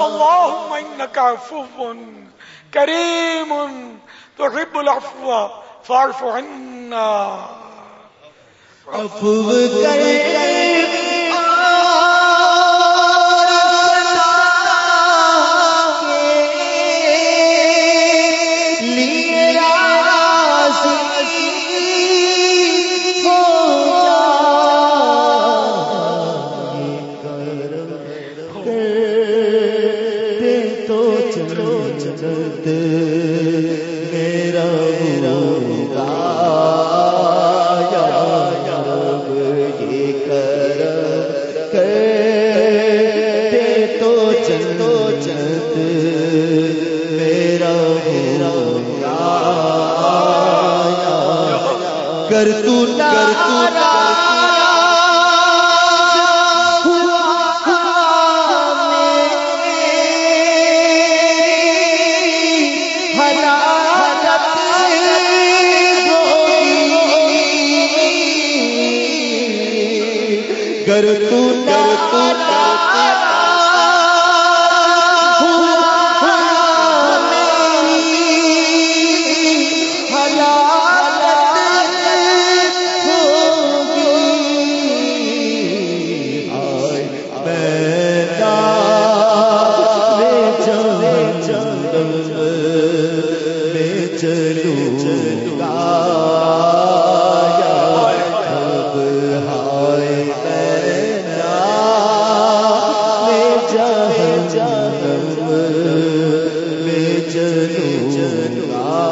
اللهم إنك عفو كريم تحب العفو فاعف عنا عفو کر تو کر تو گر تو گر تو اللہ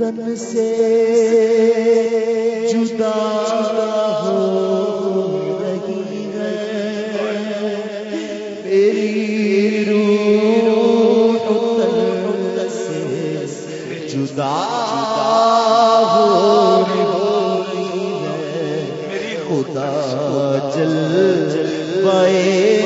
وطن سے جدا ہو رہی ہے۔ میری روح وطن سے جدا ہو رہی ہے۔ خدا جل بائے